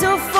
so far